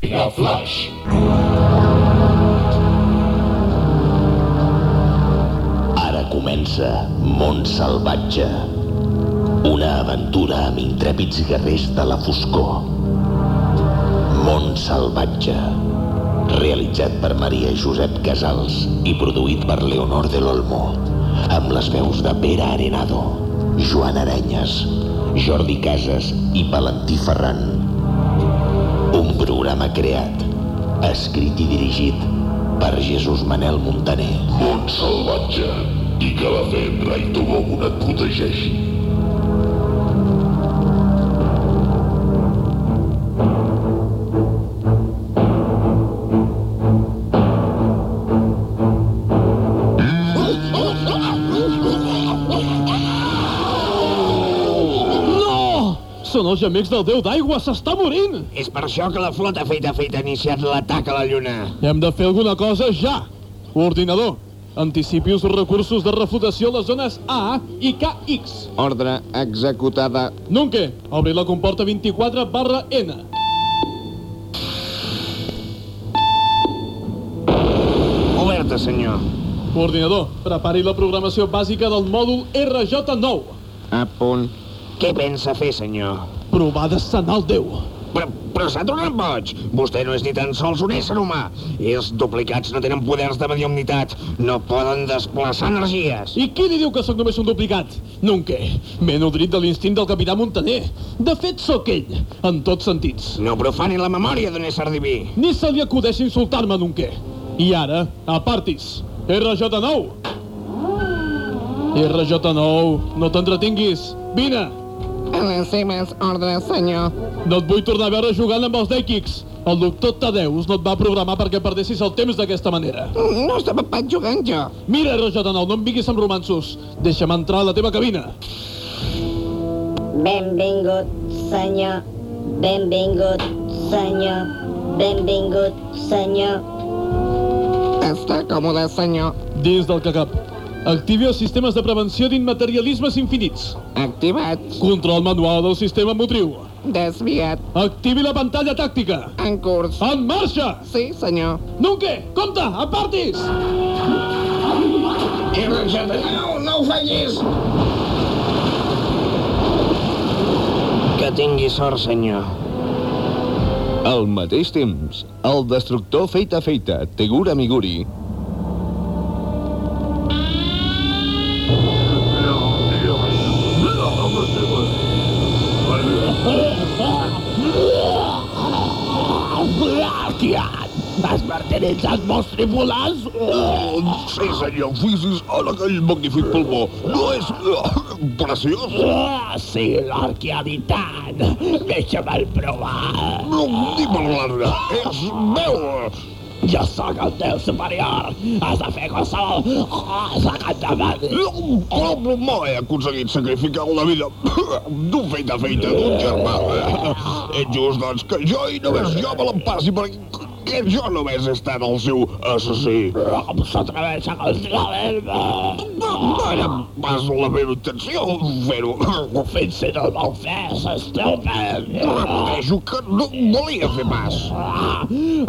The Flash. Ara comença Mont Salvatge. Una aventura amb intrèpids guerrers de la foscor. Mont Salvatge. Realitzat per Maria Josep Casals i produït per Leonor de l'Olmo. Amb les veus de Pere Arenado, Joan Arenyes, Jordi Casas i Valentí Ferran. Un programa creat, escrit i dirigit per Jesús Manel Montaner. Mont salvatge. I que la fe en Rai Tobogun et protegeixi. Els gemecs del déu d'aigua, s'està morint! És per això que la flota feita feita ha iniciat l'atac a la Lluna. Hem de fer alguna cosa ja! Ordinador, anticipi els recursos de refutació a les zones A i KX. Ordre executada. Nunque, obri la comporta 24 barra N. Oberta, senyor. Ordinador, prepari la programació bàsica del mòdul RJ9. A punt. Què pensa fer, senyor? Provar d'escenar el déu. Però, però s'ha tornat boig. Vostè no és ni tan sols un ésser humà. I els duplicats no tenen poders de mediumnitat. No poden desplaçar energies. I qui li diu que sóc només un duplicat? Nunque. M'he nodrit de l'instint del capità Montaner. De fet, sóc ell, en tots sentits. No profani la memòria d'un ésser diví. Ni se li acudeix insultar-me, Nunque. I ara, apartis. RJ9. RJ9, no t'entretinguis. Vine. A les seves ordres, senyor. No et vull tornar a veure jugant amb els Daykiks. El doctor Tadeus no et va programar perquè perdessis el temps d'aquesta manera. No estava pas jugant jo. Mira, RJ9, no em vinguis amb romansos. Deixa'm entrar a la teva cabina. Benvingut, senyor. Benvingut, senyor. Benvingut, senyor. Està còmode, senyor. Dins del que cap. Activi els sistemes de prevenció d'immaterialismes infinits. Activat. Control manual del sistema motriu. Desviat. Activi la pantalla tàctica. En curs. En marxa! Sí, senyor. Nunque, compte, apartis! No, no ho fallis! Que tingui sort, senyor. Al mateix temps, el destructor feita feita, Tegura Miguri, Has martiritzat molts tripulants? Oh, sí, senyor, fixi's en aquell magnífic pulmó. No és preciós? Ah, sí, l'arquiaditant. Deixa'm el provar. No, ni parlar-ne. És meu. Jo sóc el teu superior. Has de fer qualsevol cosa que et demani. No, com no he aconseguit sacrificar la vida d'un feita feita d'un germà. És just, doncs, que jo i només jo me l'empassi perquè que jo només he estat el seu assassí. Com s'atreveix a castigar-me? No, no era pas la meva intenció fer-ho. Fins i tot el fes, estúpid. Repeteixo que no volia fer pas.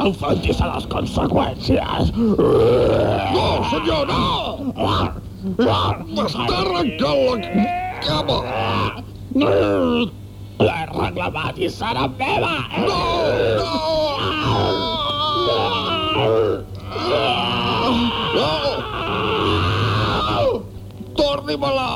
Enfrontis a les conseqüències. No, senyor, no! M'està arrencant la cama! L'he reclamat i serà meva. No! No! No! Torni-me-la!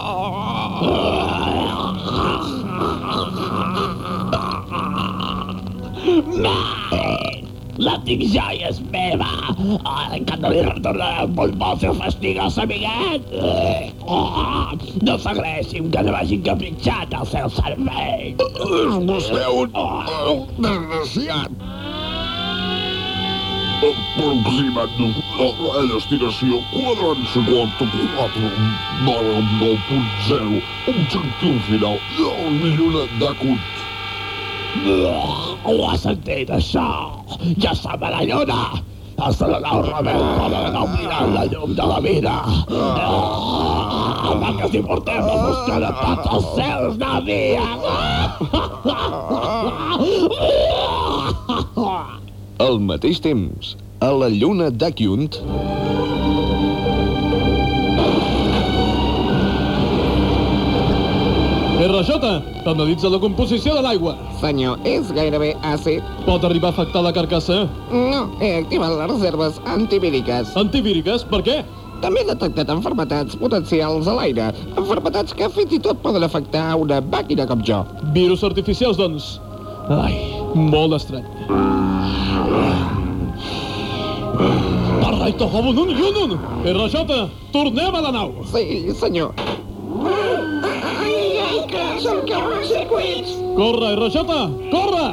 La tinc ja i és meva. Ara que no li retornaré el pulmó el seu fastigós amiguet. Oh, no s'agreixin que no vagin capritxat al seu cervell. És vostè un... un desgraciat! Aproximant a la destinació quadrant 54 barra 9.0 objectiu final del millor d'Acut. Ho has sentit, això? Ja som a la lluna! Accelerar el rebel per anar mirant la llum de la vida. Ah, Vaques i portem a buscar de tots els cels de dia. Al mateix temps, a la lluna d'Akyunt... RJ, analitza la composició de l'aigua. Senyor, és gairebé àcid. Pot arribar a afectar la carcassa? No, he activat les reserves antivíriques. Antivíriques, per què? També he detectat enfermetats potencials a l'aire. Enfermetats que fins i tot poden afectar una màquina com jo. Virus artificials, doncs. Ai, molt estrany. Arraito Hobunun Yunun! RJ, tornem a la nau! Sí, senyor. Ai, ai, que són circuits! Corre, RJ, corre!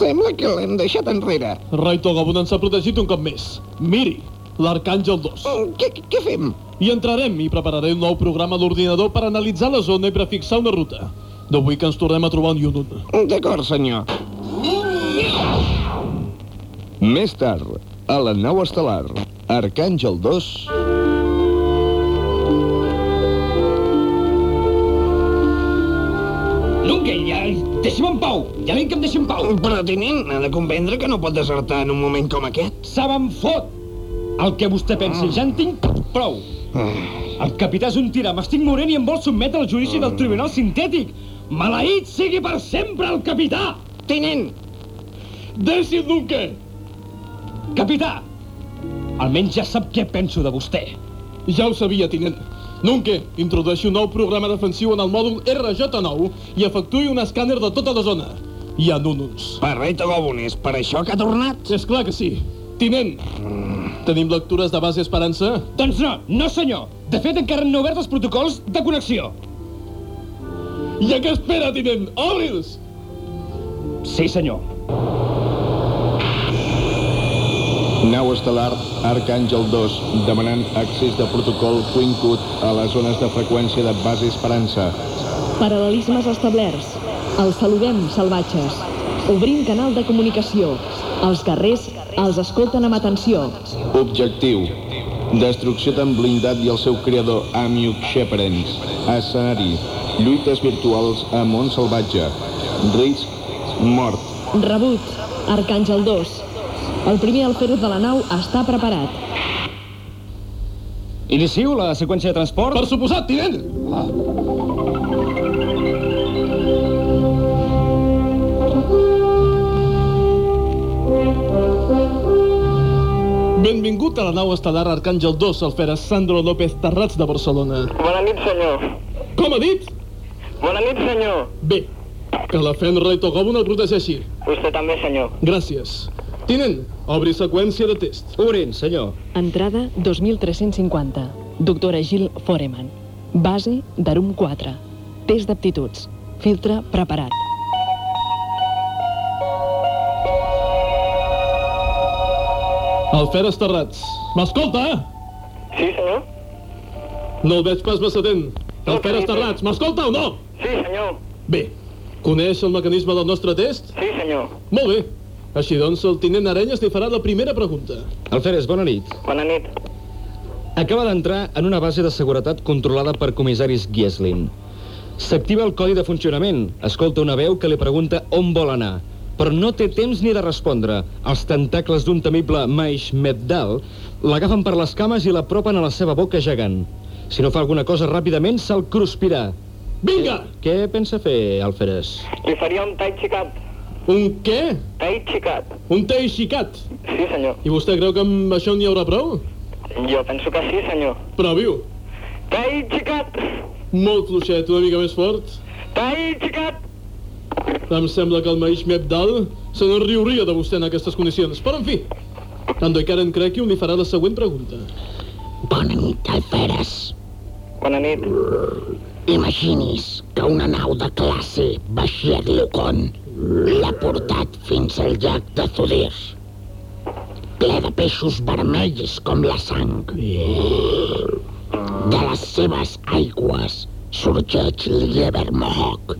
Sembla que l'hem deixat enrere. Raito Gabunan s'ha protegit un cop més. Miri, l'Arcàngel 2. Què, què fem? Hi entrarem i prepararé un nou programa d'ordinador per analitzar la zona i prefixar una ruta. Vull que ens tornem a trobar un. D'acord, senyor. Més tard, a la nau estel·lar, Arcàngel 2... Lunke, ja... Deixi'm en pau! Ja vinc que em deixi en pau! Però, tinent, ha de comprendre que no pot desertar en un moment com aquest. Saben fot! El que vostè pensi, ja en tinc prou. El capità és un tirà, m'estic morent i em vol sotmetre al judici del Tribunal Sintètic. Maleït sigui per sempre el capità! Tinent! Deixi'l, Dunque! Capità! Almenys ja sap què penso de vostè. Ja ho sabia, tinent. Nunke, introdueixi un nou programa defensiu en el mòdul RJ9 i efectuï un escàner de tota la zona. Hi ha núnuls. Per Reito Gobun, és per això que ha tornat? És clar que sí. Tinent, tenim lectures de base Esperança? Doncs no, no senyor. De fet, encara no he obert els protocols de connexió. I a què espera, tinent? Obri'ls! Sí, senyor. Nau estel·lar Arcàngel 2 demanant accés de protocol Quincut a les zones de freqüència de base Esperança. Paral·lelismes establerts. Els saludem, salvatges. Obrim canal de comunicació. Els guerrers els escolten amb atenció. Objectiu. Destrucció d'en Blindat i el seu creador, Amiuk Sheperens. Escenari. Lluites virtuals a món salvatge. Risc. Mort. Rebut. Arcàngel 2. El primer alferes de la nau està preparat. Inicio la seqüència de transport. Per suposat, tinent! Benvingut a la nau estel·lar Arcàngel 2, el feres Sandro López Terrats de Barcelona. Bona nit, senyor. Com ha dit? Bona nit, senyor. Bé, que la Fenrei Togobun el protegeixi. Vostè també, senyor. Gràcies. Tinent, obri seqüència de test. Obrin, senyor. Entrada 2350. Doctora Gil Foreman. Base d'Arum 4. Test d'aptituds. Filtre preparat. Alferes Terrats. M'escolta? Sí, senyor? No el veig pas massa atent. No, Alferes sí, sí. Terrats, m'escolta o no? Sí, senyor. Bé, coneix el mecanisme del nostre test? Sí, senyor. Molt bé. Així doncs, el tinent Arenyes li farà la primera pregunta. Alferes, bona nit. Bona nit. Acaba d'entrar en una base de seguretat controlada per comissaris Gieslin. S'activa el codi de funcionament. Escolta una veu que li pregunta on vol anar. Però no té temps ni de respondre. Els tentacles d'un temible Maish Meddal l'agafen per les cames i l'apropen a la seva boca gegant. Si no fa alguna cosa ràpidament, se'l cruspirà. Vinga! Què pensa fer, Alferes? Li faria un tai xicat. Un què? Tai xicat. Un té xicat. Sí, senyor. I vostè creu que amb això n'hi haurà prou? Jo penso que sí, senyor. Provi-ho. Tai xicat. Molt fluixet, una mica més fort. Tai xicat. Em sembla que el Maish Mebdal se n'enriuria de vostè en aquestes condicions. Però, en fi, Ando Karen Krekium li farà la següent pregunta. Bona nit, Alferes. Bona nit. Imagini's que una nau de classe vaixell Lucon l'ha portat fins al llac de Zudir. Ple de peixos vermells com la sang. De les seves aigües sorgeix l'Ieber Mohawk,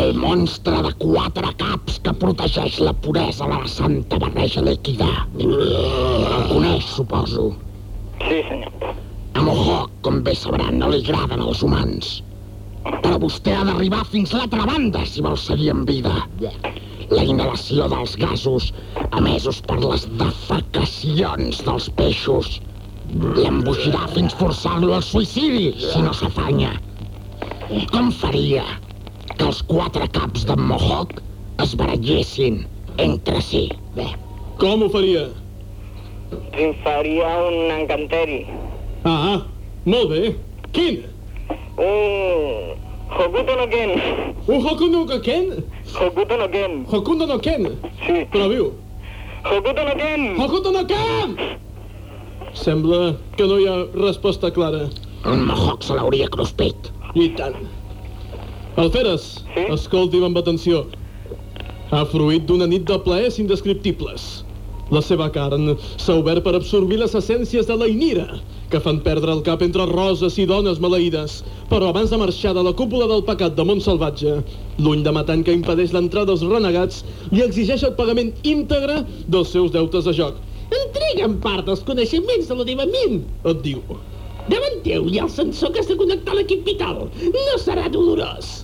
el monstre de quatre caps que protegeix la puresa de la santa barreja líquida. El coneix, suposo. Sí, senyor. A Mohawk, com bé sabran, no li agraden els humans. Però vostè ha d'arribar fins l'altra banda si vol seguir en vida. la inhalació dels gasos emesos per les defecacions dels peixos l'embogirà fins forçar-lo al suïcidi, si no s'afanya. Com faria que els quatre caps d'en Mohawk es barallessin entre si? Bé, Com ho faria? Em faria un encanteri. Ah, molt bé. Quin? Un... Hokuto no Ken. Un Hokuno no Ken? Hokuto no Ken. Hokuno no Ken? Sí. Proviu. Hokuto no Ken. Hokuto no Ken! Sembla que no hi ha resposta clara. en Mohawk se l'hauria cruspit. I tant. Alferes, Sí? escolti'm amb atenció. Ha fruit d'una nit de plaers indescriptibles. La seva carn s'ha obert per absorbir les essències de la inira, que fan perdre el cap entre roses i dones maleïdes. Però abans de marxar de la cúpula del pecat de Montsalvatge, l'ull de matant que impedeix l'entrada dels renegats li exigeix el pagament íntegre dels seus deutes de joc. Entrega'm part dels coneixements de la teva ment, et diu. Davant teu hi ha el sensor que has de connectar a l'equip vital. No serà dolorós.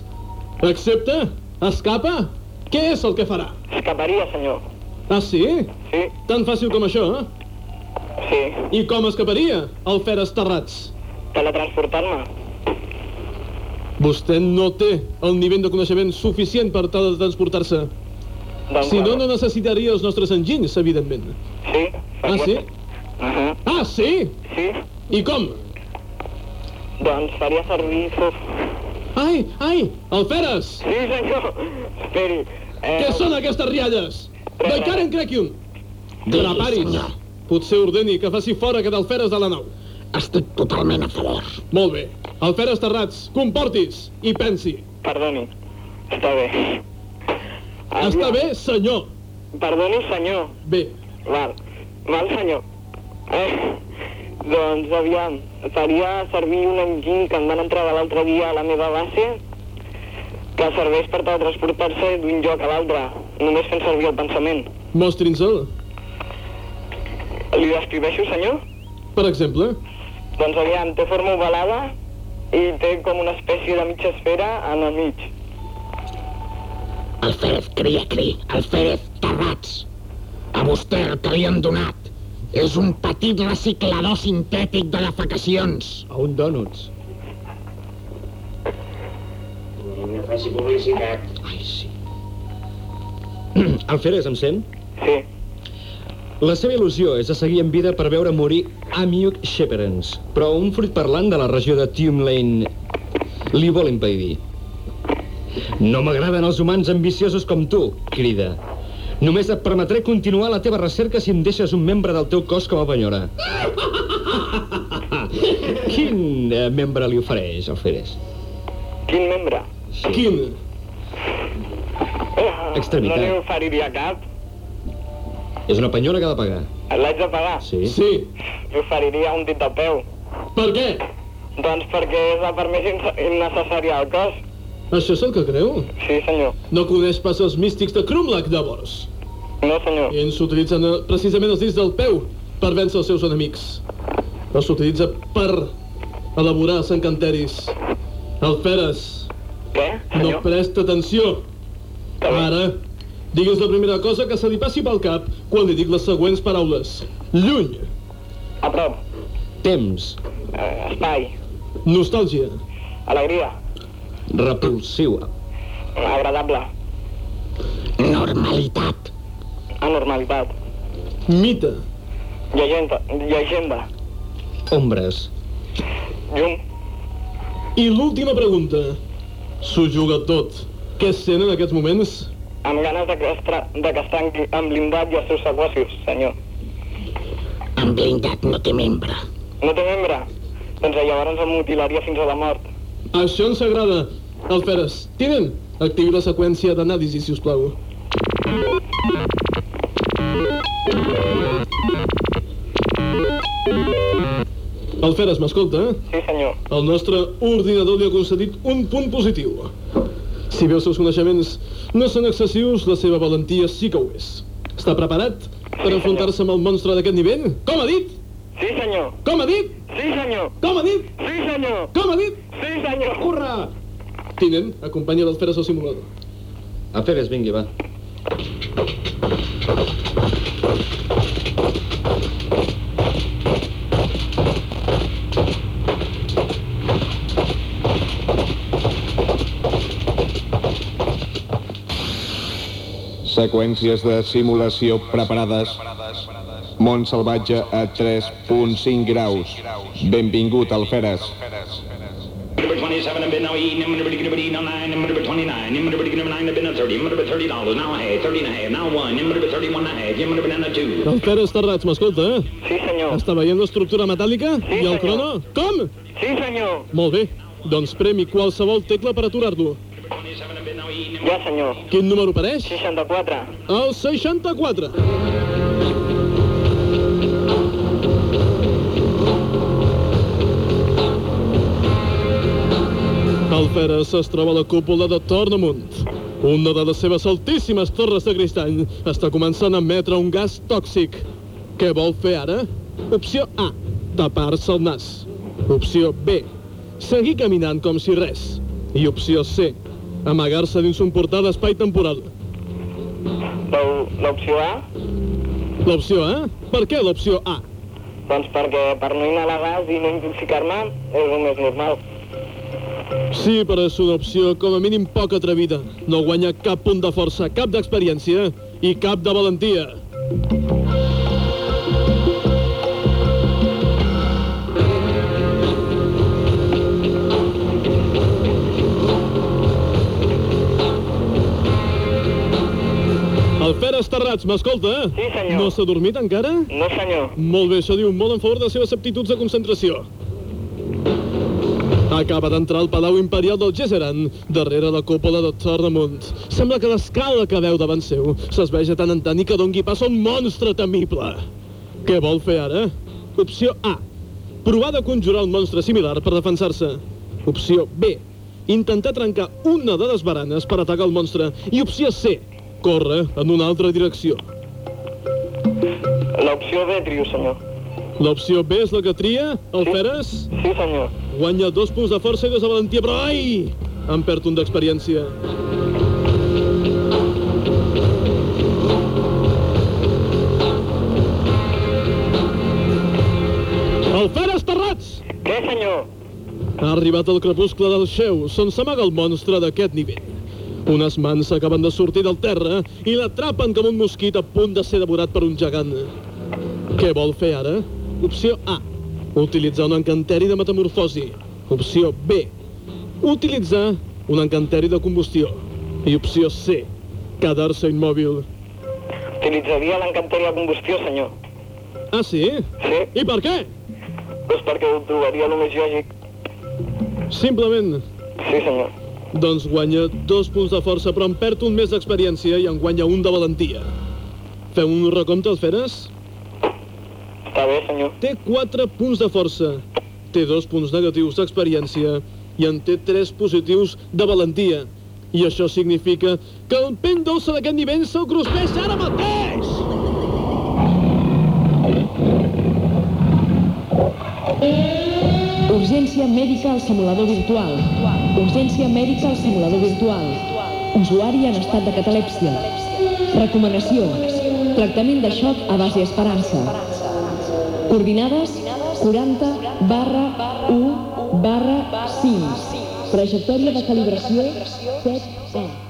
Accepta? Escapa? Què és el que farà? Escaparia, senyor. Ah, sí? Sí, Tan fàcil com això, eh? sí. I com escaparia, el Feres Terrats? Teletransportar-me. Vostè no té el nivell de coneixement suficient per tal de transportar-se. Doncs, Si no, no necessitaria els nostres enginys, evidentment. Sí. Ah, sí? Uh -huh. Ah, sí? Sí. I com? Doncs faria servir... Ai, ai, el Feres! Sí, senyor. Esperi. Eh, Què són aquestes rialles? Res, Encara en crec un. Digui, Preparis. senyor. Potser ordeni que faci fora aquest Alferes de la nau. Estic totalment a favor. Molt bé. Alferes Terrats, comportis i pensi. Perdoni. Està bé. Està bé, senyor. Perdoni, senyor. Bé, Val. Val, senyor. Eh, doncs, aviam, faria servir un enginy que em van entregar l'altre dia a la meva base que serveix per teletransportar-se d'un lloc a l'altre, només fent servir el pensament. mostri'ns-el. Li descriveixo, senyor? Per exemple, Doncs aviam, té forma ovalada i té com una espècie de mitja esfera en el mig. Alférez Criacri, Alférez Terrats. A vostè el que li han donat és un petit reciclador sintètic de defecacions. A un dònuts. No faci publicitat. Ai, sí. Alferes, em sent? Sí. La seva il·lusió és de seguir en vida per veure morir Amiuk Sheperens, però un fruit parlant de la regió de Tume Lane li vol impedir. No m'agraden els humans ambiciosos com tu, crida. Només et permetré continuar la teva recerca si em deixes un membre del teu cos com a penyora. Quin eh, membre li ofereix, Alferes? Quin membre? quin? Eh, Extremitat. No li oferiria cap. És una penyora que ha de pagar. L'haig de pagar. Sí? Sí. Li oferiria un dit de peu. Per què? Doncs perquè és la part més in- innecessària al cos. Això és el que creu? Sí, senyor. No coneix pas els místics de Krumlach, llavors. No, senyor. I ells utilitzen eh, precisament els dits del peu per vèncer els seus enemics. Els utilitza per elaborar els encanteris. Alferes, Què, no senyor? presta atenció. Ara, digues la primera cosa que se li passi pel cap quan li dic les següents paraules. Lluny, A prop. Temps. Eh, espai. nostàlgia, Alegria. Repulsiu. Agradable. Normalitat. Anormalitat. mite, Llegenda. Llegenda. Ombres. Llum. I l'última pregunta. S'ho juga tot. Què sent en aquests moments? Amb ganes de que, estra... de en- en blindat i els seus sequacis, senyor. En blindat no té membre. No té membre? Doncs llavors em mutilaria fins a la mort. Això ens agrada. Alferes, tinent, activi la seqüència d'anàlisi, si us plau. Alferes, m'escolta? eh? Sí, senyor. El nostre ordinador li ha concedit un punt positiu. Si bé els seus coneixements no són excessius, la seva valentia sí que ho és. Està preparat per enfrontar-se amb el monstre d'aquest nivell? Com ha dit? Sí, senyor. Com ha dit? Sí, senyor. Com ha dit? Sí, senyor. Com ha dit? Sí, senyor. Hurra! Tinent, acompanya l'Alferes al simulador. Alferes, vingui, va. Seqüències de simulació preparades. Mont salvatge a 3.5 graus. Benvingut, Alferes. Number 27 have been now eating, number 29, number 29, number 29 have been a 30, number 30 dollars, now a half, 30 and a half, now one, number 31 and a half, number banana two. El Pere Estarrats, m'escolta, eh? Sí, senyor. Està veient l'estructura metàl·lica? Sí, I el senyor. crono? Com? Sí, senyor. Molt bé. Doncs premi qualsevol tecla per aturar-lo. Ja, senyor. Quin número apareix? 64. El 64. El Feres es troba a la cúpula de Tornamunt. Una de les seves altíssimes torres de cristall està començant a emetre un gas tòxic. Què vol fer ara? Opció A. Tapar-se el nas. Opció B. Seguir caminant com si res. I opció C. Amagar-se dins un portal d'espai temporal. L'o- L'opció A? L'opció A? Per què l'opció A? Doncs perquè per no inhalar gas i no intoxicar-me és el més normal. Sí, però és una opció com a mínim poc atrevida. No guanya cap punt de força, cap d'experiència i cap de valentia. El Feres Terrats, m'escolta? eh? Sí, senyor. No s'ha dormit encara? No, senyor. Molt bé, això diu molt en favor de les seves aptituds de concentració. Acaba d'entrar al Palau Imperial del Gesseran, darrere la cúpula de Tornamunt. Sembla que l'escala que veu davant seu s'esveja tant en tant i que dongui pas a un monstre temible. Què vol fer ara? Opció A. Provar de conjurar un monstre similar per defensar-se. Opció B. Intentar trencar una de les baranes per atacar el monstre. I opció C. Córrer en una altra direcció. L'opció B trio, senyor. L'opció B és la que tria, el Feres? Sí, senyor. Guanya dos punts de força i dos de valentia, però ai! En perd un d'experiència. El Feres Terrats! Què, senyor? Ha arribat el crepuscle del xeu, on s'amaga el monstre d'aquest nivell. Unes mans acaben de sortir del terra i l'atrapen com un mosquit a punt de ser devorat per un gegant. Què vol fer ara? Opció A. Utilitzar un encanteri de metamorfosi. Opció B. Utilitzar un encanteri de combustió. I opció C. Quedar-se immòbil. Utilitzaria l'encanteri de combustió, senyor. Ah, sí? Sí. I per què? Doncs perquè ho trobaria el més lògic. Simplement. Sí, senyor. Doncs guanya dos punts de força, però en perd un més d'experiència i en guanya un de valentia. Feu un recompte, els feres? Està bé, senyor. Té 4 punts de força, té dos punts negatius d'experiència i en té 3 positius de valentia. I això significa que el pen dolça d'aquest nivell se'l cruspeix ara mateix! Urgència mèdica al simulador virtual. Urgència mèdica al simulador virtual. Usuari en estat de catalèpsia. Recomanacions. Tractament de xoc a base esperança. Coordinades 40 barra 1 barra 5. Trajectòria de calibració 7 E.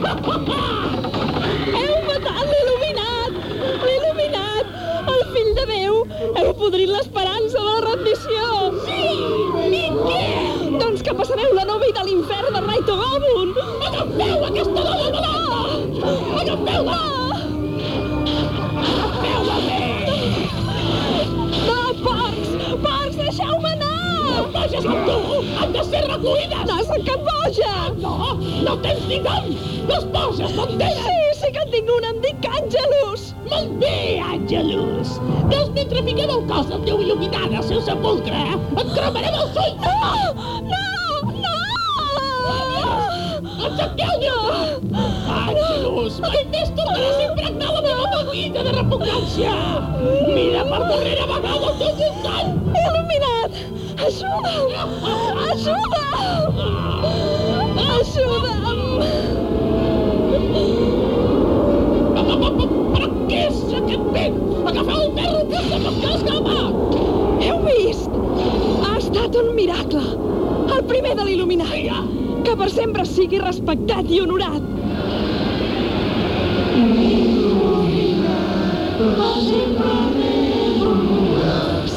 Heu matat l'il·luminat! L'il·luminat! El fill de Déu! Heu podrit l'esperança de la rendició! Sí! I què? Doncs que passareu la nova de l'infern de Raito Gobun! Agafeu aquesta dona! Agafeu-la! Agafeu-la és amb tu! Han de ser reduïdes! No, és cap boja! Ah, no, no tens ni nom! Les poses banderes! Sí, sí que en tinc una, em dic Àngelus! Molt bé, Àngelus! Doncs mentre fiquem el cos amb Déu il·luminada al seu sepulcre! Eh? Et cremarem els ulls! No! No! Aixequeu-me! Ah, Àngelus, mai més tornaràs a impregnar la meva maldita de repugnància! Mira per darrere vegada el teu voltant! Il·luminat! Ajuda'm! Ajuda'm! Però què és aquest vent? Agafeu el perro que se m'escapa! Heu vist? Ha estat un miracle! El primer de l'il·luminat! Que per sempre sigui respectat i honorat!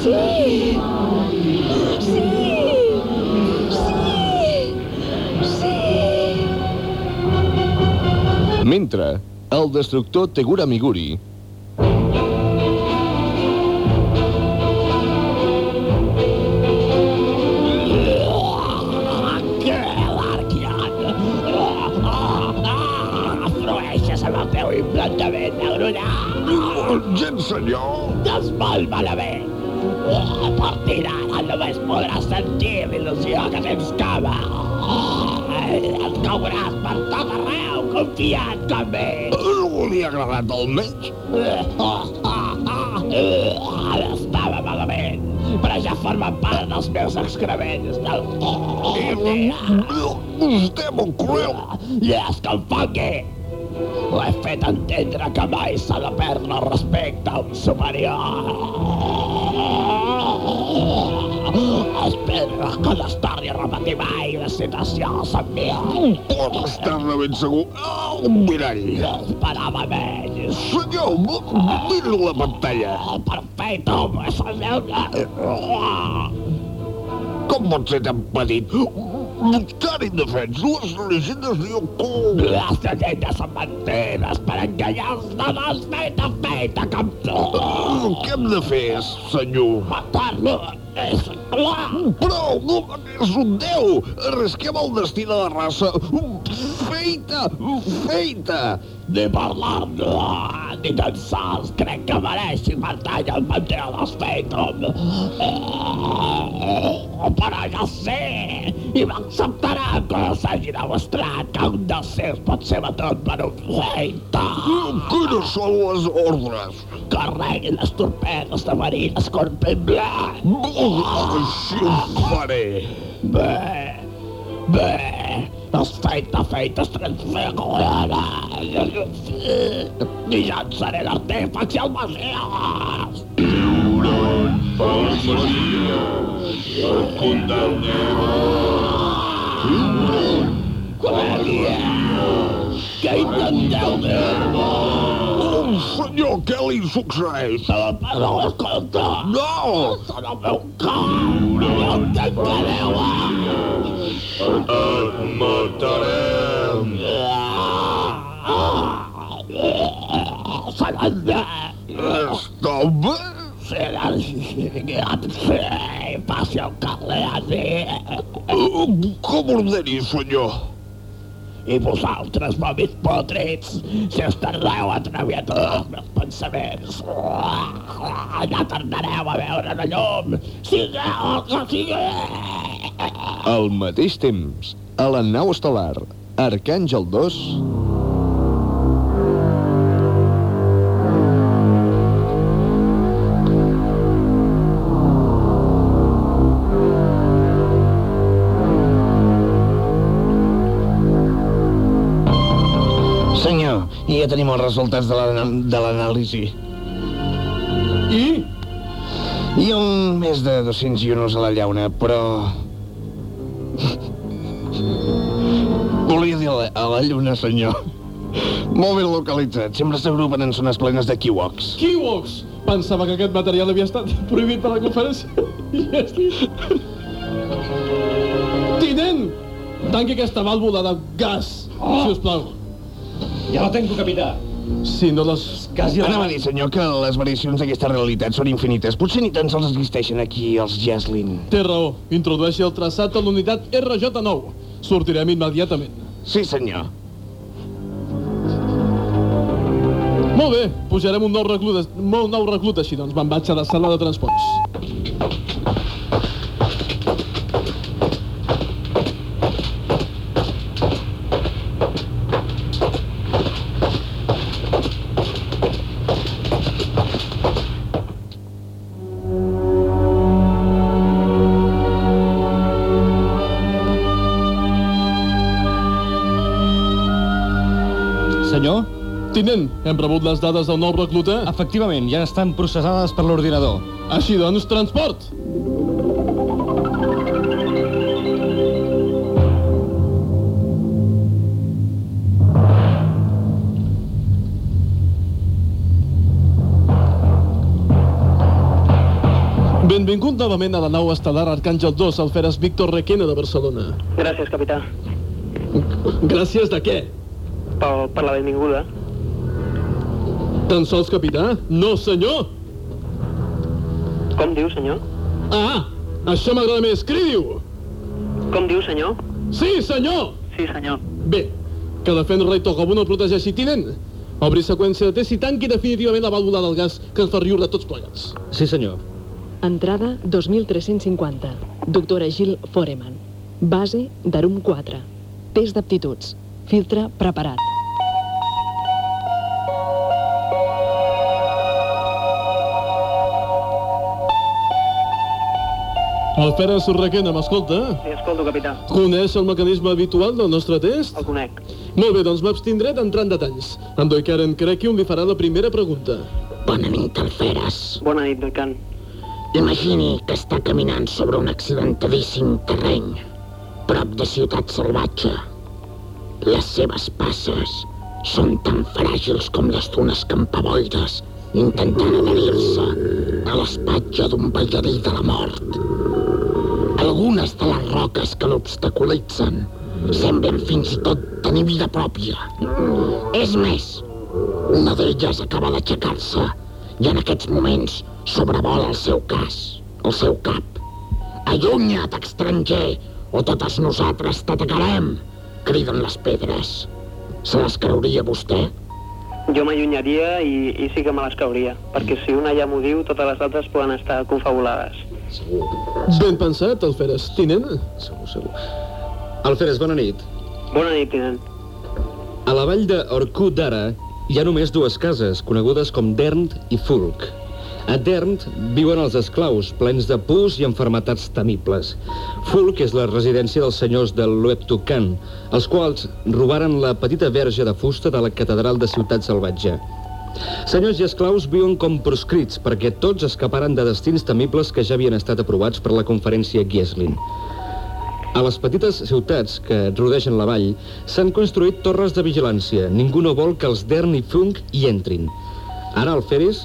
Sí! Mentre, el destructor Tegura Miguri Què, l'Arquian? Frueixes amb el teu implantament neuronal! Gens, senyor. Doncs molt malament! A partir d'ara només podràs sentir l'il·lusió que tens cama! Et cauràs per tot arreu, com mi! No ha agradat almenys? Ara estava malament, però ja formen part dels meus excrements del... Vostè molt cruel! I és que em fongui! L'he fet entendre que mai s'ha de perdre el respecte a un superior. Espero que no es torni a repetir mai la amb mi. Pot estar-ne ben segur. Oh, un mirall. Esperava menys. Senyor, miri la pantalla. Perfecte, és el meu... Com pot ser tan petit? Tan indefens, dues llegendes diu com... Les llegendes són mentides per enganyar els dones feta feta com tu. Què hem de fer, senyor? Matar-lo és clar. Prou, no, és un déu. Arrisquem el destí de la raça. Feita, feita. Ni parlar-ne, ni tan sols crec que mereixi pertany al panteó dels Phantom. Eh, però ja sé, i m'acceptarà quan s'hagi demostrat que un dels seus pot ser batut per un feita. Quines són les ordres? Carreguin les torpedes de marina escorpible. Així ho faré. Bé, bé, els feita feites transfiguren. I ja en seré l'artífex i el masies. Pels Masies, el condemnem. Què intenteu dir-me? Oh, senyor, què li succeeix? Se la pega l'escolta. No! Se la meu cap. No em tancareu. Et matarem. Se n'han de... Està bé. Sí, passi el Carleani. Com ordeni, senyor? I vosaltres, vòmits potrits, si us tardeu a atraviar els meus pensaments, no tardareu a veure la llum. Sigueu el que sigueu. Al mateix temps, a la nau estel·lar Arcàngel 2... tenim els resultats de l'anàlisi. I? Hi ha un més de 200 ionos a la llauna, però... Volia dir a la, a la lluna, senyor. Molt ben localitzat. Sempre s'agrupen en zones plenes de kiwoks. Kiwoks! Pensava que aquest material havia estat prohibit per la conferència. I ja estic. Tinent! Tanqui aquesta vàlvula de gas, oh. si us plau. Ja la tengo, capità. Si no les... Quasi. Anava a dir, senyor, que les variacions d'aquesta realitat són infinites. Potser ni tan sols existeixen aquí els Jaslin. Té raó. Introdueixi el traçat a l'unitat RJ9. Sortirem immediatament. Sí, senyor. Molt bé, pujarem un nou reclut, un nou reclut així, doncs me'n vaig a la sala de transports. Tinent, hem rebut les dades del nou recluta? Efectivament, ja estan processades per l'ordinador. Així doncs, transport! Benvingut novament a la nau estel·lar Arcàngel 2, al Feres Víctor Requena de Barcelona. Gràcies, capità, Gràcies de què? per, per la benvinguda. Tan sols capità? No, senyor! Com diu, senyor? Ah, això m'agrada més. Cridiu! Com diu, senyor? Sí, senyor! Sí, senyor. Bé, que la Fenrey el protegeixi, tinent. Obri seqüència de test i tanqui definitivament la vàlvula del gas que ens fa riure tots plegats. Sí, senyor. Entrada 2350. Doctora Gil Foreman. Base d'Arum 4. Test d'aptituds. Filtre preparat. El Feres Requena, m'escolta? Li escolto, capità. Coneix el mecanisme habitual del nostre test? El conec. Molt bé, doncs m'abstindré d'entrar en detalls. En Doikaren Krekium li farà la primera pregunta. Bona nit, Alferes. Bona nit, Doikan. Imagini que està caminant sobre un accidentadíssim terreny, prop de Ciutat Salvatge. Les seves passes són tan fràgils com les d'unes campaboires intentant adherir-se a l'espatge d'un ballarí de la mort. Algunes de les roques que l'obstaculitzen semblen fins i tot tenir vida pròpia. És més, una d'elles acaba d'aixecar-se i en aquests moments sobrevola el seu cas, el seu cap. Allunya't, estranger, o totes nosaltres t'atacarem, criden les pedres. Se les creuria vostè? Jo m'allunyaria i, i sí que me les cauria, perquè si una ja m'ho diu, totes les altres poden estar confabulades. Ben pensat, el Feres. Tinent? Segur, segur. Alferes, bona nit. Bona nit, tinent. A la vall de d'ara hi ha només dues cases, conegudes com Dernt i Fulk. A Dernt viuen els esclaus, plens de pus i enfermetats temibles. Fulk és la residència dels senyors de Lueptucan, els quals robaren la petita verge de fusta de la catedral de Ciutat Salvatge. Senyors i esclaus viuen com proscrits perquè tots escaparen de destins temibles que ja havien estat aprovats per la conferència Gieslin. A les petites ciutats que rodegen la vall s'han construït torres de vigilància. Ningú no vol que els Dern i Funk hi entrin. Ara el Ferris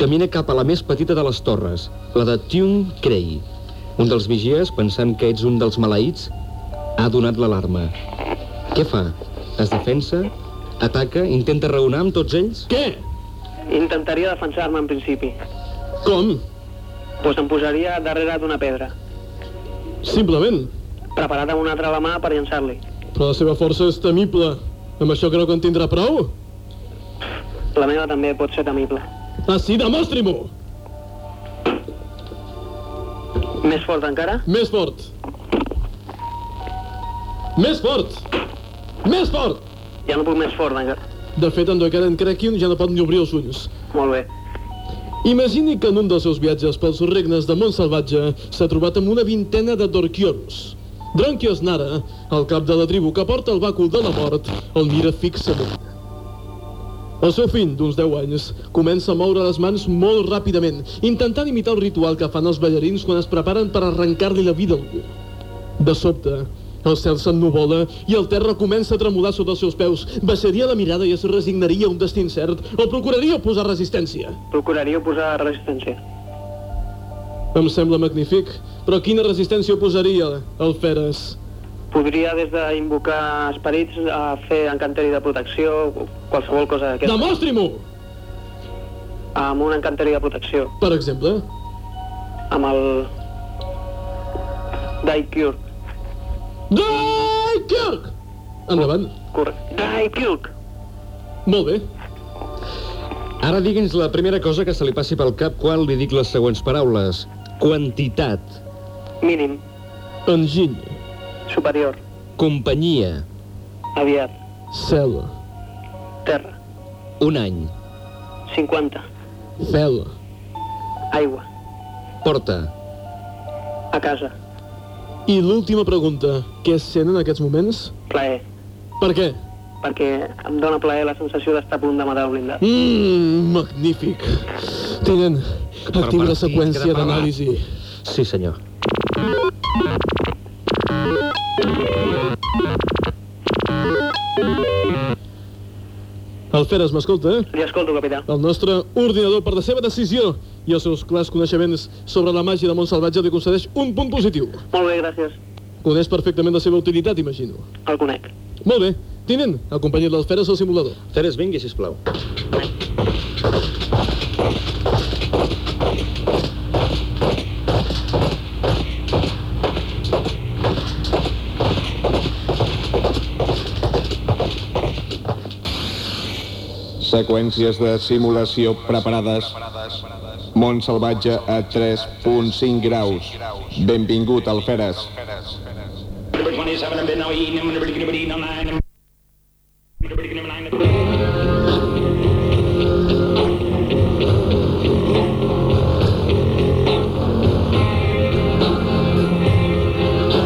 camina cap a la més petita de les torres, la de Tune Crey. Un dels vigies, pensant que ets un dels maleïts, ha donat l'alarma. Què fa? Es defensa? Ataca? Intenta raonar amb tots ells? Què? Intentaria defensar-me en principi. Com? Pues em posaria darrere d'una pedra, Simplement. preparat amb una altra la mà per llançar-li. Però la seva força és temible. Amb això creu que en tindrà prou? La meva també pot ser temible. Ah, sí? Demostri-m'ho! Més fort encara? Més fort. Més fort! Més fort! Ja no puc més fort encara. De fet, en Doikaren Krekium ja no pot ni obrir els ulls. Molt bé. Imagini que en un dels seus viatges pels regnes de Montsalvatge s'ha trobat amb una vintena de Dorquiorus. Dronquios Nara, el cap de la tribu que porta el bàcul de la mort, el mira fixament. El seu fill, d'uns 10 anys, comença a moure les mans molt ràpidament, intentant imitar el ritual que fan els ballarins quan es preparen per arrencar-li la vida a algú. De sobte, el cel s'ennuvola i el terra comença a tremolar sota els seus peus. Baixaria la mirada i es resignaria a un destí incert o procuraria posar resistència. Procuraria posar resistència. Em sembla magnífic, però quina resistència oposaria el Feres? Podria, des d'invocar esperits, a fer encanteri de protecció, qualsevol cosa d'aquesta. Demostri-m'ho! Amb un encanteri de protecció. Per exemple? Amb el... Cure. Die Kirk! Endavant. Correcte. Die. Molt bé. Ara digui'ns la primera cosa que se li passi pel cap quan li dic les següents paraules. Quantitat. Mínim. Enginy. Superior. Companyia. Aviat. Cel. Terra. Un any. 50. Fel. Aigua. Porta. A casa. I l'última pregunta. Què sent en aquests moments? Plaer. Per què? perquè em dóna plaer la sensació d'estar a punt de matar el blindat. Mmm, magnífic. Tenen, activi la seqüència d'anàlisi. Sí, senyor. Alferes, m'escolta, eh? Li escolto, capità. El nostre ordinador, per la seva decisió i els seus clars coneixements sobre la màgia de Montsalvatge, li concedeix un punt positiu. Molt bé, gràcies. Coneix perfectament la seva utilitat, imagino. El conec. Molt bé. Tinent, acompanyi l'Alferes al simulador. Feres, vingui, sisplau. Seqüències de simulació preparades. Mont salvatge a 3.5 graus. Benvingut, Alferes. Number 27 and been now eating, number 9.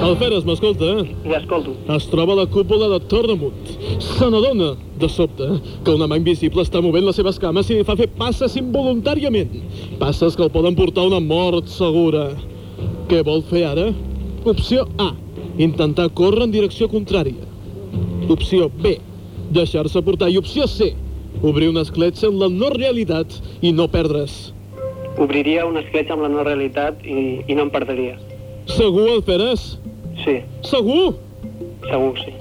Alferes, m'escolta, eh? Li escolto. Es troba a la cúpula de Tornamunt. Se n'adona, de sobte, que una mà invisible està movent les seves cames i li fa fer passes involuntàriament. Passes que el poden portar a una mort segura. Què vol fer ara? Opció A. Intentar córrer en direcció contrària. Opció B. Deixar-se portar. I opció C. Obrir una escletxa en la no realitat i no perdre's. Obriria una escletxa amb la no realitat i, i no em perdria. Segur, Alferes? Sí, Segur? segur, sí.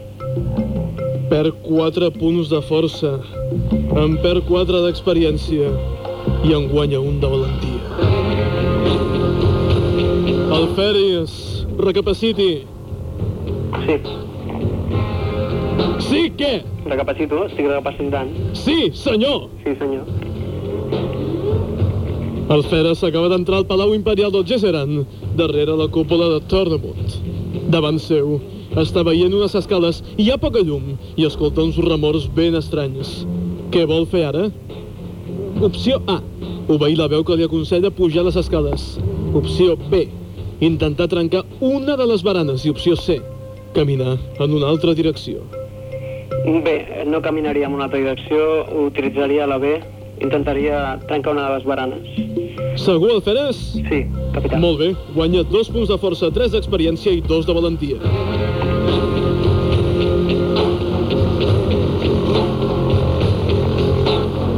Perd 4 punts de força. En perd 4 d'experiència. I en guanya un de valentia. Alferis, recapaciti. Sí. Sí, què? Recapacito, estic recapacitant. Sí, senyor! Sí, senyor. Alferes acaba d'entrar al Palau Imperial del Gesseran, darrere la cúpula de Tornamunt. Davant seu, està veient unes escales i hi ha poca llum i escolta uns remors ben estranys. Què vol fer ara? Opció A. Obeir la veu que li aconsella pujar les escales. Opció B. Intentar trencar una de les baranes. I opció C. Caminar en una altra direcció. Bé, no caminaria en una altra direcció, utilitzaria la B, intentaria trencar una de les baranes. Segur, Alferes? Sí, capità. Molt bé. Guanya dos punts de força, tres d'experiència i dos de valentia.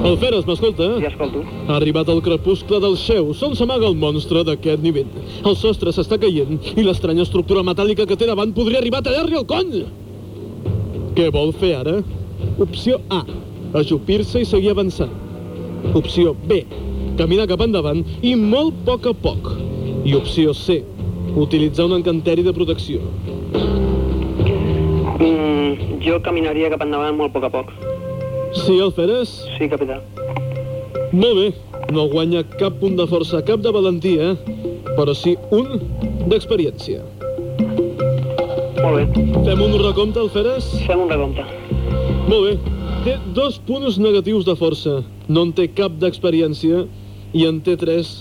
Alferes, m'escolta? Sí, escolto. Ha arribat el crepuscle del Xeus, on s'amaga el monstre d'aquest nivell. El sostre s'està caient i l'estranya estructura metàl·lica que té davant podria arribar a tallar-li el coll. Què vol fer ara? Opció A. Ajupir-se i seguir avançant. Opció B. Caminar cap endavant i molt a poc a poc. I opció C. Utilitzar un encanteri de protecció. Mm, jo caminaria cap endavant molt a poc a poc. Sí, Alferes? Sí, capità. Molt bé. No guanya cap punt de força, cap de valentia, però sí un d'experiència. Molt bé. Fem un recompte, Alferes? Fem un recompte. Molt bé. Té dos punts negatius de força. No en té cap d'experiència i en té tres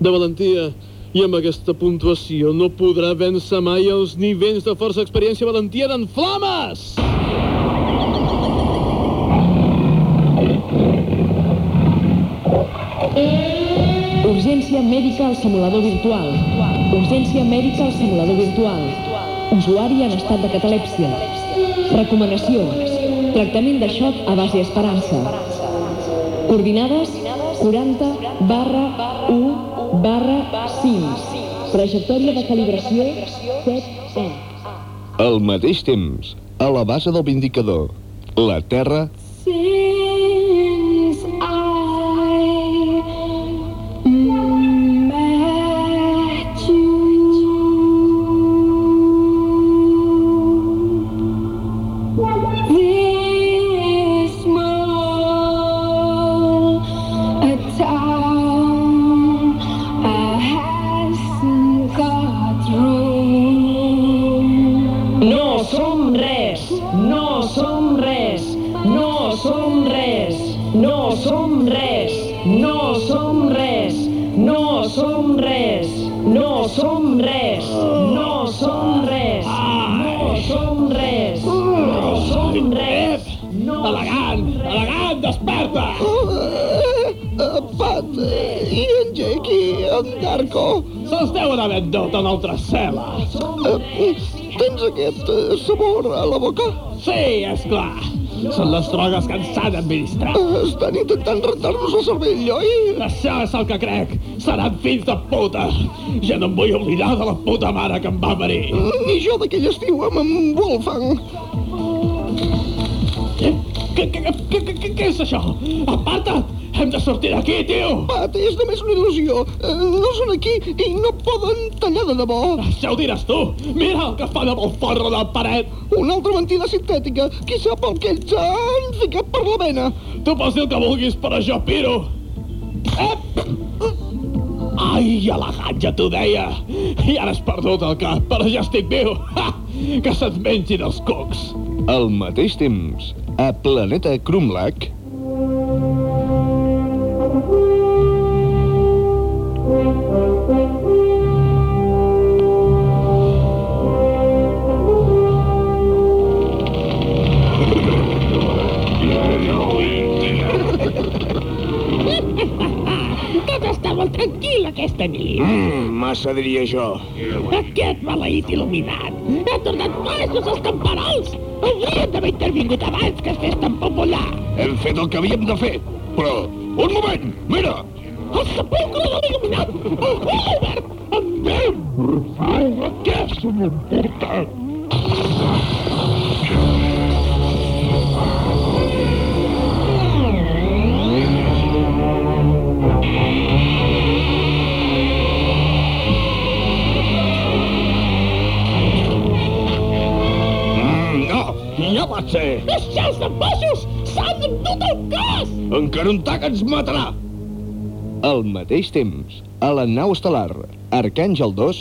de valentia. I amb aquesta puntuació no podrà vèncer mai els nivells de força, experiència valentia d'en Flames! Urgència mèdica al simulador virtual. Urgència mèdica al simulador virtual. Usuari en estat de catalèpsia. Recomanacions. Tractament de xoc a base esperança. Coordinades 40 barra 1 barra 5. Trajectòria de calibració 7 E. Al mateix temps, a la base del Vindicador, la Terra Since no som res, no som res, no som res, no som res, no som res. Elegant, elegant, desperta! Pat i en Jake i en Darko. Se'ls deuen haver endut a una altra cel·la. Tens aquest sabor a la boca? Sí, és clar. Són les drogues que ens s'han d'administrar. Uh, estan intentant rentar-nos el cervell, oi? Això és el que crec. Seran fills de puta. Ja no em vull oblidar de la puta mare que em va parir. Ni jo d'aquell estiu amb en Wolfgang. Què, què, què, què, què, què és això? Aparta't! Hem de sortir d'aquí, tio! Pat, és només una il·lusió. Uh, no són aquí i no poden tallar de debò. Això ho diràs tu! Mira el que fan amb el forro de paret! Una altra mentida sintètica. Qui sap el que ells han ficat per la vena? Tu pots dir el que vulguis, però jo piro! Ep! Ai, a la ganja t'ho deia! I ara has perdut el cap, però ja estic viu! Ha! Que se't mengin els cucs! Al mateix temps, a Planeta Krumlach... Tot està molt tranquil aquesta nit. Mm, massa diria jo. Aquest maleït il·luminat ha tornat baixos els camperols. Hauríem d'haver intervingut abans que es fes tan popular. Hem fet el que havíem de fer, però... Un moment! Mira! Què se m'emporta? Mm, no, pot ser! Deixeu-se de baixos! S'han endut el cas! Encara un tac ens matarà! Al mateix temps, a la nau estel·lar Arcàngel 2...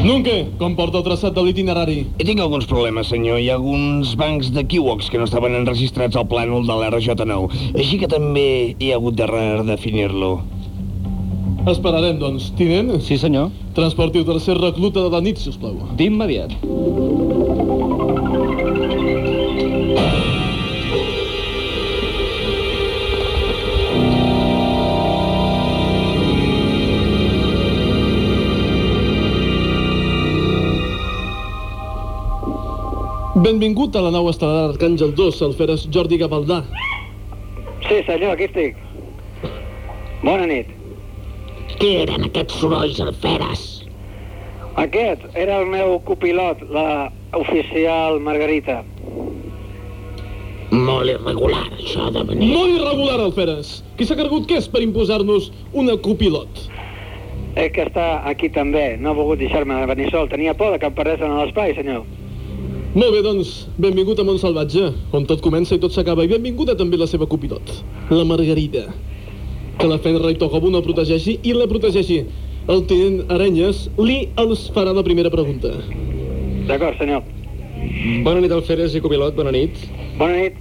Nunca, com porta el traçat de l'itinerari? Tinc alguns problemes, senyor. Hi ha alguns bancs de Kiwoks que no estaven enregistrats al plànol de l'RJ9. Així que també hi ha hagut de redefinir-lo. Esperarem, doncs. Tinent? Sí, senyor. Transporti el tercer recluta de la nit, sisplau. D'immediat. Benvingut a la nau estel·lar Arcàngel 2, Alferes Jordi Gavaldà. Sí, senyor, aquí estic. Bona nit. Què eren aquests sorolls alferes? Aquest era el meu copilot, la oficial Margarita. Molt irregular, això de venir. Molt irregular, Alferes. Qui s'ha cregut que és per imposar-nos una copilot? És que està aquí també. No ha volgut deixar-me venir sol. Tenia por de que em perdés en l'espai, senyor. Molt bé, doncs, benvingut a Montsalvatge, on tot comença i tot s'acaba. I benvinguda també la seva copilot, la Margarida. Que la Fenra i Togobu no protegeixi i la protegeixi. El tinent Arenyes li els farà la primera pregunta. D'acord, senyor. Bona nit, Alferes i Copilot, bona nit. Bona nit.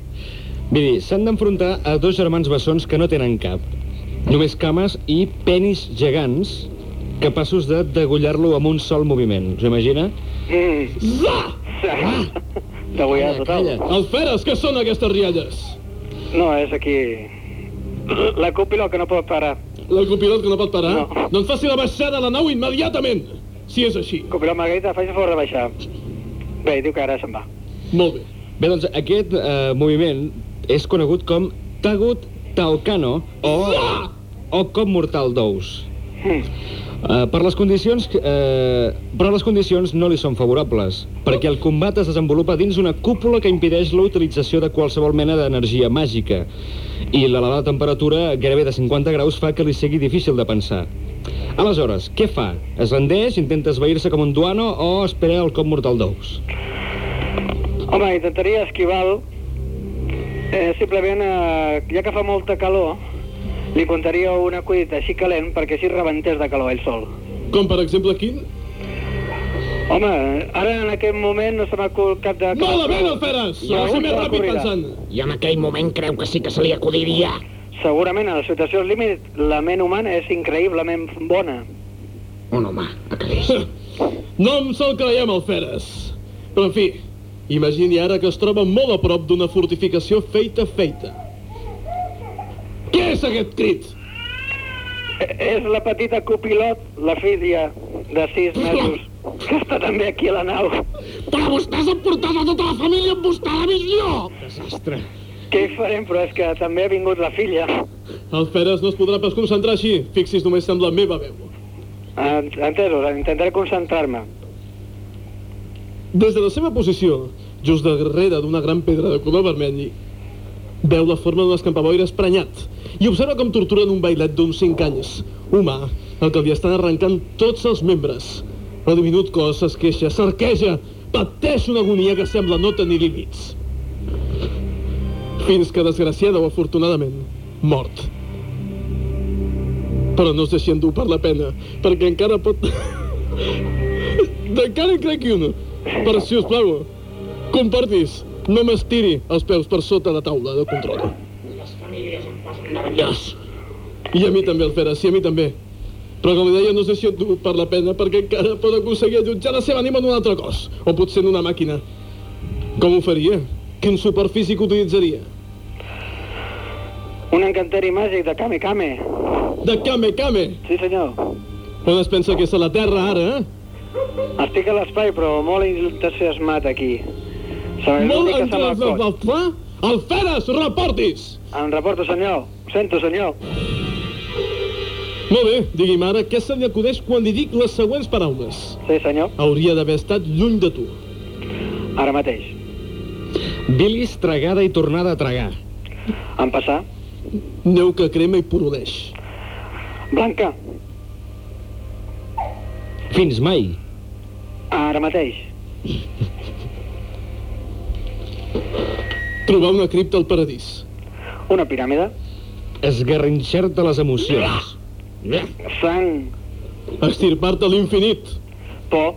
Miri, s'han d'enfrontar a dos germans bessons que no tenen cap. Només cames i penis gegants capaços de degullar-lo amb un sol moviment. Us imagina? Mm. T'avui total. Alferes, què són aquestes rialles? No, és aquí... La copilot que no pot parar. La copilot que no pot parar? No. Doncs faci la baixada a la nau immediatament, si és així. Copilot Margarita, faci el favor de baixar. Bé, diu que ara se'n va. Molt bé. Bé, doncs aquest eh, moviment és conegut com Tagut Taokano o, o com Mortal d'Ous. Uh, per les condicions, uh, però les condicions no li són favorables, perquè el combat es desenvolupa dins una cúpula que impedeix la utilització de qualsevol mena d'energia màgica, i l'elevada temperatura, gairebé de 50 graus, fa que li sigui difícil de pensar. Aleshores, què fa? Es rendeix, intenta esvair-se com un duano o espera el cop mortal d'ous? Home, intentaria esquivar-lo. Eh, simplement, eh, ja que fa molta calor, li contaria un acudit així calent perquè així rebentés de calor ell sol. Com, per exemple, quin? Home, ara en aquest moment no se m'ha cap de... Malament, Ha de ser un més ràpid pensant. I en aquell moment creu que sí que se li acudiria. Segurament, en les situacions límit, la ment humana és increïblement bona. un humà, a que és? No ens el creiem, Alferes. Però, en fi, imagini ara que es troba molt a prop d'una fortificació feita feita. Què és aquest crit? És la petita copilot, la filla de sis mesos, que està també aquí a la nau. Però vostès han portat a tota la família amb vostè a la missió! Desastre. Què hi farem? Però és que també ha vingut la filla. Alferes no es podrà pas concentrar així. Fixis només amb la meva veu. En- Entesos, intentaré concentrar-me. Des de la seva posició, just darrere d'una gran pedra de color vermell, veu la forma d'un escampaboires prenyat i observa com torturen un bailet d'uns 5 anys, humà, al que li estan arrencant tots els membres. El diminut cos es queixa, s'arqueja, pateix una agonia que sembla no tenir límits. Fins que, desgraciada o afortunadament, mort. Però no es deixi endur per la pena, perquè encara pot... encara en crec un. Per, si us plau, compartis. No m'estiri els peus per sota la taula de control. Les famílies em posen nerviós. I a mi també, Alferes, i a mi també. Però com li deia, no sé si et du per la pena, perquè encara pot aconseguir allotjar la seva ànima en un altre cos. O potser en una màquina. Com ho faria? Quin superfísic utilitzaria? Un encanteri màgic de Kame Kame. De Kame Kame? Sí, senyor. On es pensa que és a la Terra, ara, eh? Estic a l'espai, però molt entusiasmat aquí. Molt que se me'l pot. entusiasmat. Alferes, reportis! Em reporto, senyor. Ho sento, senyor. Molt bé, digui'm ara què se li acudeix quan li dic les següents paraules. Sí, senyor. Hauria d'haver estat lluny de tu. Ara mateix. Bilis tragada i tornada a tragar. En passar. Neu que crema i poroleix. Blanca. Fins mai. Ara mateix. Trobar una cripta al paradís. Una piràmide. Esgarrinxar-te les emocions. Sang. Extirpar-te a l'infinit. Por.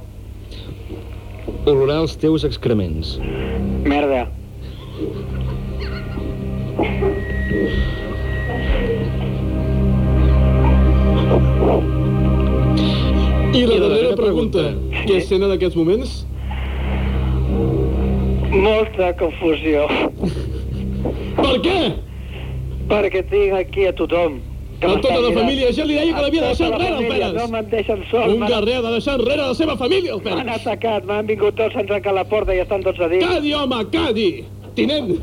Olorar els teus excrements. Merda. I la darrera pregunta. Què escena d'aquests moments? Molta confusió. Per què? Perquè tinc aquí a tothom. que A tota la mirant. família, ja li deia que l'havia de deixar tota la enrere, família, Alferes. No me'n deixen sol. Un m'han- guerrer ha de deixar enrere la seva família, M'han Alferes. atacat, m'han vingut tots, s'han trencat la porta i estan tots a dins. Cadi, home, cadi! Tinent!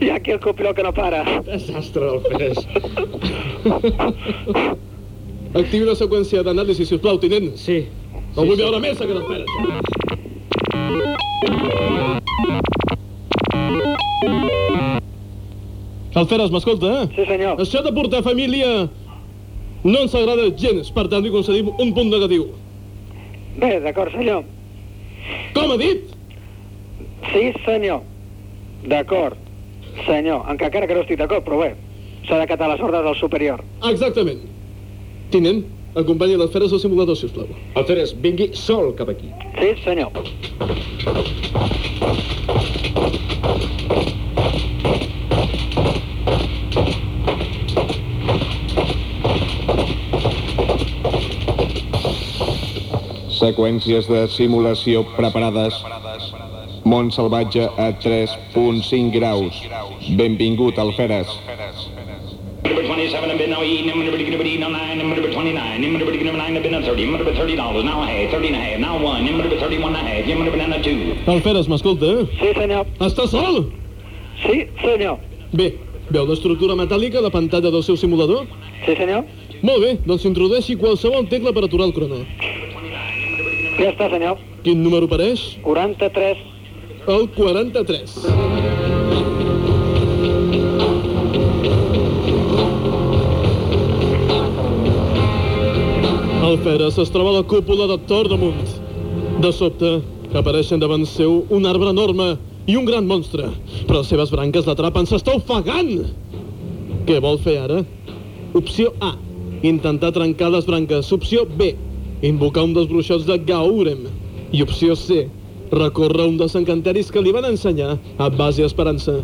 I aquí el copilot que no para. Desastre, Alferes. Activi la seqüència d'anàlisi, si us plau, tinent. Sí. No vull veure més aquest Alferes. Alferes, m'escolta, eh? Sí, senyor. Això de portar família no ens agrada gens, per tant li concedim un punt negatiu. Bé, d'acord, senyor. Com ha dit? Sí, senyor. D'acord. Senyor, encara que no estic d'acord, però bé. S'ha d'acatar les ordres del superior. Exactament. Tinent, acompanyi les feres al simulador, si us plau. Alferes, vingui sol cap aquí. Sí, senyor. Seqüències de simulació preparades. Mont salvatge a 3.5 graus. Benvingut, Alferes. Number 27 have been now number 29, number 29, number 29 have been a 30, number 30 dollars, now a half, 30 and a half, now one, number 31 and a half, number banana two. Alferes, m'escolta, eh? Sí, senyor. Està sol? Sí, senyor. Bé, veu l'estructura metàl·lica a la pantalla del seu simulador? Sí, senyor. Molt bé, doncs introdueixi qualsevol tecla per aturar el crono. Ja està, senyor. Quin número apareix? 43. El 43. El Feres es troba a la cúpula de Tordamunt. De sobte, apareixen davant seu un arbre enorme i un gran monstre, però les seves branques l'atrapen, s'està ofegant! Què vol fer ara? Opció A. Intentar trencar les branques. Opció B. Invocar un dels bruixots de Gaurem. I opció C. Recórrer un dels encanteris que li van ensenyar a base Esperança.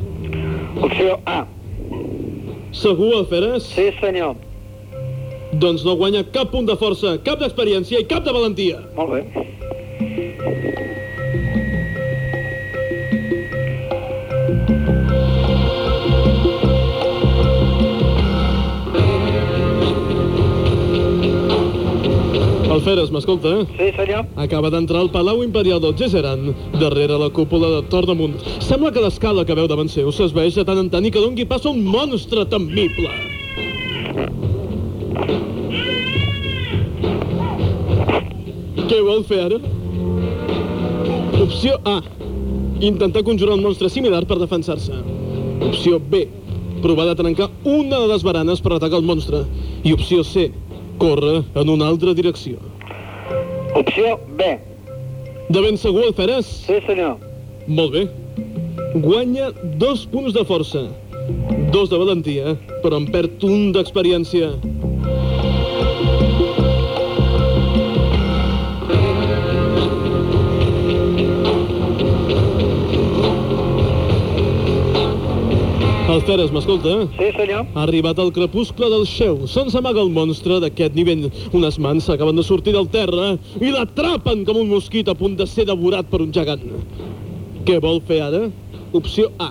Opció A. Segur, Alferes? Sí, senyor. Doncs no guanya cap punt de força, cap d'experiència i cap de valentia. Molt bé. Alferes, m'escolta? eh? Sí, senyor. Acaba d'entrar al Palau Imperial del Gesseran, darrere la cúpula de Tornamunt. Sembla que l'escala que veu davant seu s'esveix de tant en tant i que dongui pas a un monstre temible. Ara? Opció A. Intentar conjurar un monstre similar per defensar-se. Opció B. Provar de trencar una de les baranes per atacar el monstre. I opció C. Córrer en una altra direcció. Opció B. De ben segur el faràs? Sí, senyor. Molt bé. Guanya dos punts de força, dos de valentia, però en perd un d'experiència. Alferes, m'escolta? Sí, senyor. Ha arribat el crepuscle del xeu. Se'n s'amaga el monstre d'aquest nivell. Unes mans acaben de sortir del terra i l'atrapen com un mosquit a punt de ser devorat per un gegant. Què vol fer ara? Opció A.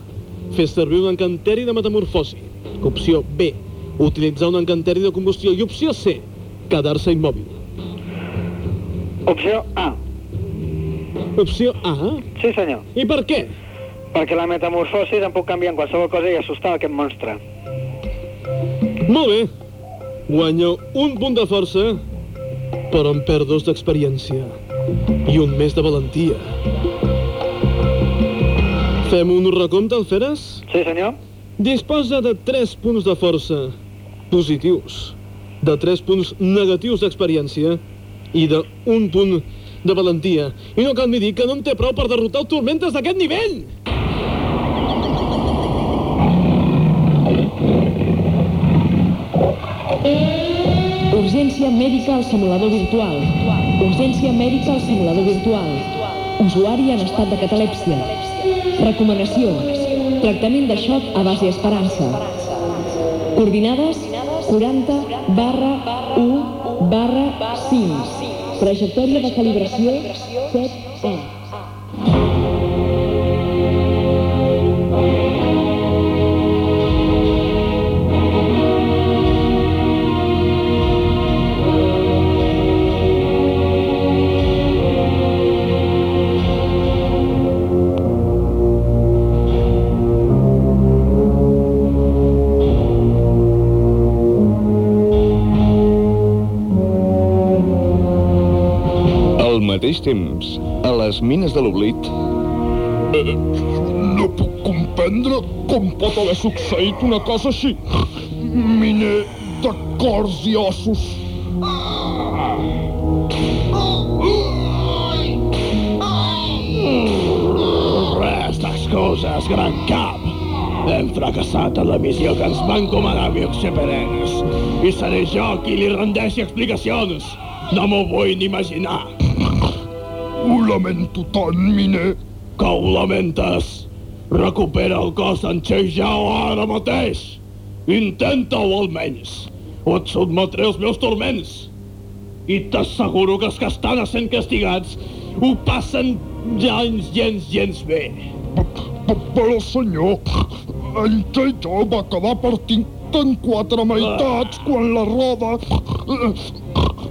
Fer servir un encanteri de metamorfosi. Opció B. Utilitzar un encanteri de combustió. I opció C. Quedar-se immòbil. Opció A. Opció A? Sí, senyor. I per què? Perquè la metamorfosi em puc canviar en qualsevol cosa i assustar aquest monstre. Molt bé. Guanya un punt de força, però en perd dos d'experiència. I un més de valentia. Fem un recompte, Alferes? Sí, senyor. Disposa de 3 punts de força positius, de 3 punts negatius d'experiència i de un punt de valentia. I no cal ni dir que no en té prou per derrotar el Tormentes d'aquest nivell! Urgència mèdica al simulador virtual. Urgència mèdica al simulador virtual. Usuari en estat de catalèpsia. Recomanació. Tractament de xoc a base esperança. Coordinades 40 barra 1 barra 5. Trajectòria de calibració 7 mateix temps, a les mines de l'oblit, Eh, no puc comprendre com pot haver succeït una cosa així. Miner de cors i ossos. Res d'excuses, gran cap. Hem fracassat en la missió que ens va encomanar Bioxeperenes. I seré jo qui li rendeixi explicacions. No m'ho vull ni imaginar. Lamento tant, Miner. Que ho lamentes? Recupera el cos d'en Chejao ara mateix. Intenta-ho almenys. O et sotmetré els meus torments. I t'asseguro que els que estan sent castigats ho passen gens, gens, gens bé. Però, senyor, en Tejó va acabar partint en quatre meitats quan la roda...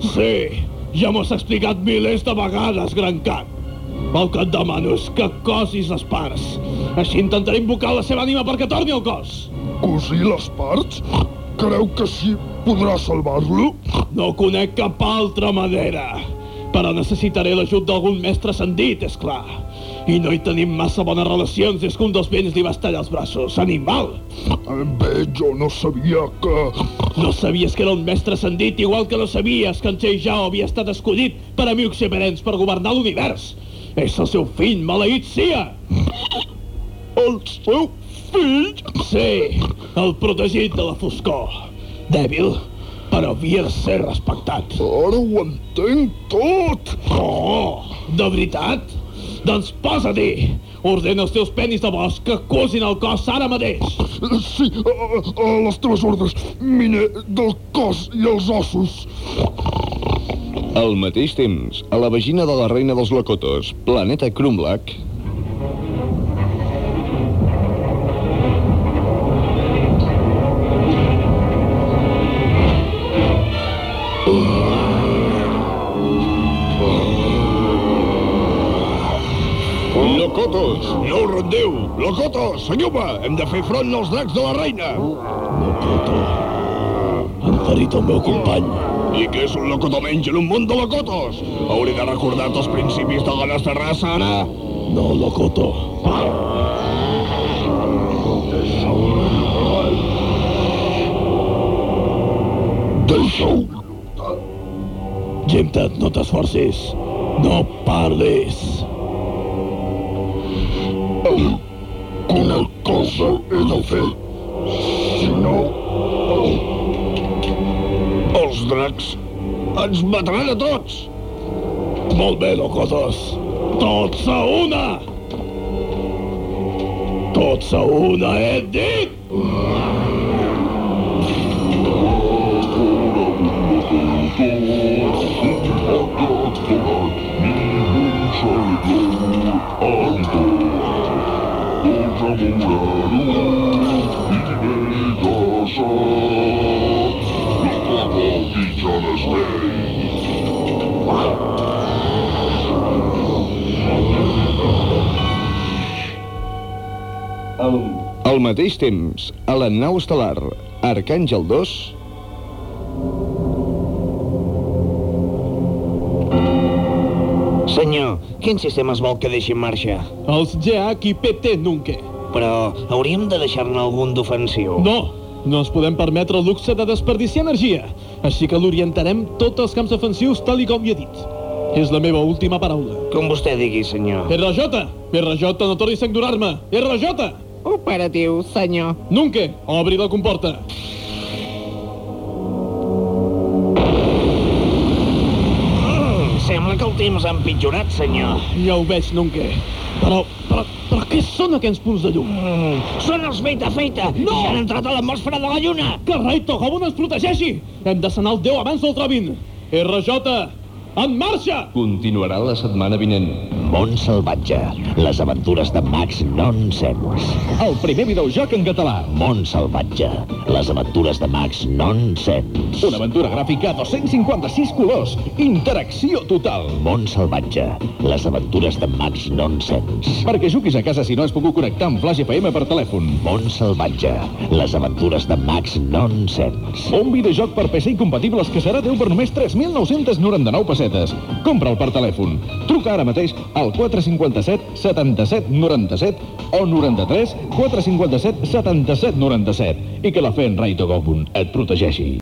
Sí, ja m'ho has explicat milers de vegades, gran cap. El que et demano és que cosis les parts. Així intentaré invocar la seva ànima perquè torni al cos. Cosir les parts? Creu que així podrà salvar-lo? No conec cap altra manera. Però necessitaré l'ajut d'algun mestre ascendit, és clar. I no hi tenim massa bones relacions des que un dels vents li va estallar els braços. Animal! Bé, jo no sabia que... No sabies que era un mestre ascendit, igual que no sabies que en Zhao havia estat escollit per amics Severens per governar l'univers. És el seu fill, maleït sia! El seu fill? Sí, el protegit de la foscor. Dèbil, però havia de ser respectat. Ara ho entenc tot! Oh, de veritat? Doncs posa-t'hi! Ordena els teus penis de bosc que cosin el cos ara mateix! Sí, a, a, a les teves ordres, miner del cos i els ossos. Al mateix temps, a la vagina de la reina dels Locotos, planeta Krumlak, no us rendeu! Locotos, senyor-me, hem de fer front als dracs de la reina! Han ferit el meu company. I què és un locoto menys en un món de locotos? Hauré de recordar-te els principis de la nostra raça, ara? No, Locoto. Deixa-ho. Gemtat, no t'esforcis. No parlis. Una cosa he de fer. Si no, Els dracs ens mataran a tots! Molt bé, Locotos. Tots a una! Tots a una, he dit! Al mateix temps, a la nau estel·lar Arcàngel 2, Senyor, quins sistemes vol que deixi en marxa? Els GH i PT Nunke. Però hauríem de deixar-ne algun d'ofensiu. No! No ens podem permetre el luxe de desperdiciar energia. Així que l'orientarem tots els camps defensius tal i com hi he dit. És la meva última paraula. Com vostè digui, senyor. RJ! RJ, no tornis a ignorar-me! RJ! Operatiu, senyor. Nunke, obri la comporta. Mm, sembla que el temps ha empitjorat, senyor. Ja ho veig, Nunke. Però, però, però què són aquests punts de llum? Mm, són els feita feita! No! Ja han entrat a l'atmosfera de la lluna! Que rei Tohobun ens protegeixi! Hem de sanar el Déu abans del trobin! RJ, en marxa! continuarà la setmana vinent. Món salvatge, les aventures de Max Nonsense. El primer videojoc en català. Món salvatge, les aventures de Max Nonsense. Una aventura gràfica a 256 colors. Interacció total. Món salvatge, les aventures de Max Nonsense. Perquè juguis a casa si no has pogut connectar amb Flash FM per telèfon. Món salvatge, les aventures de Max Nonsense. Un videojoc per PC incompatibles que serà teu per només 3.999 pessetes. Compra'l per telèfon. Truca ara mateix al 457 77 97 o 93 457 77 97 i que la fe en Rai Togobun et protegeixi.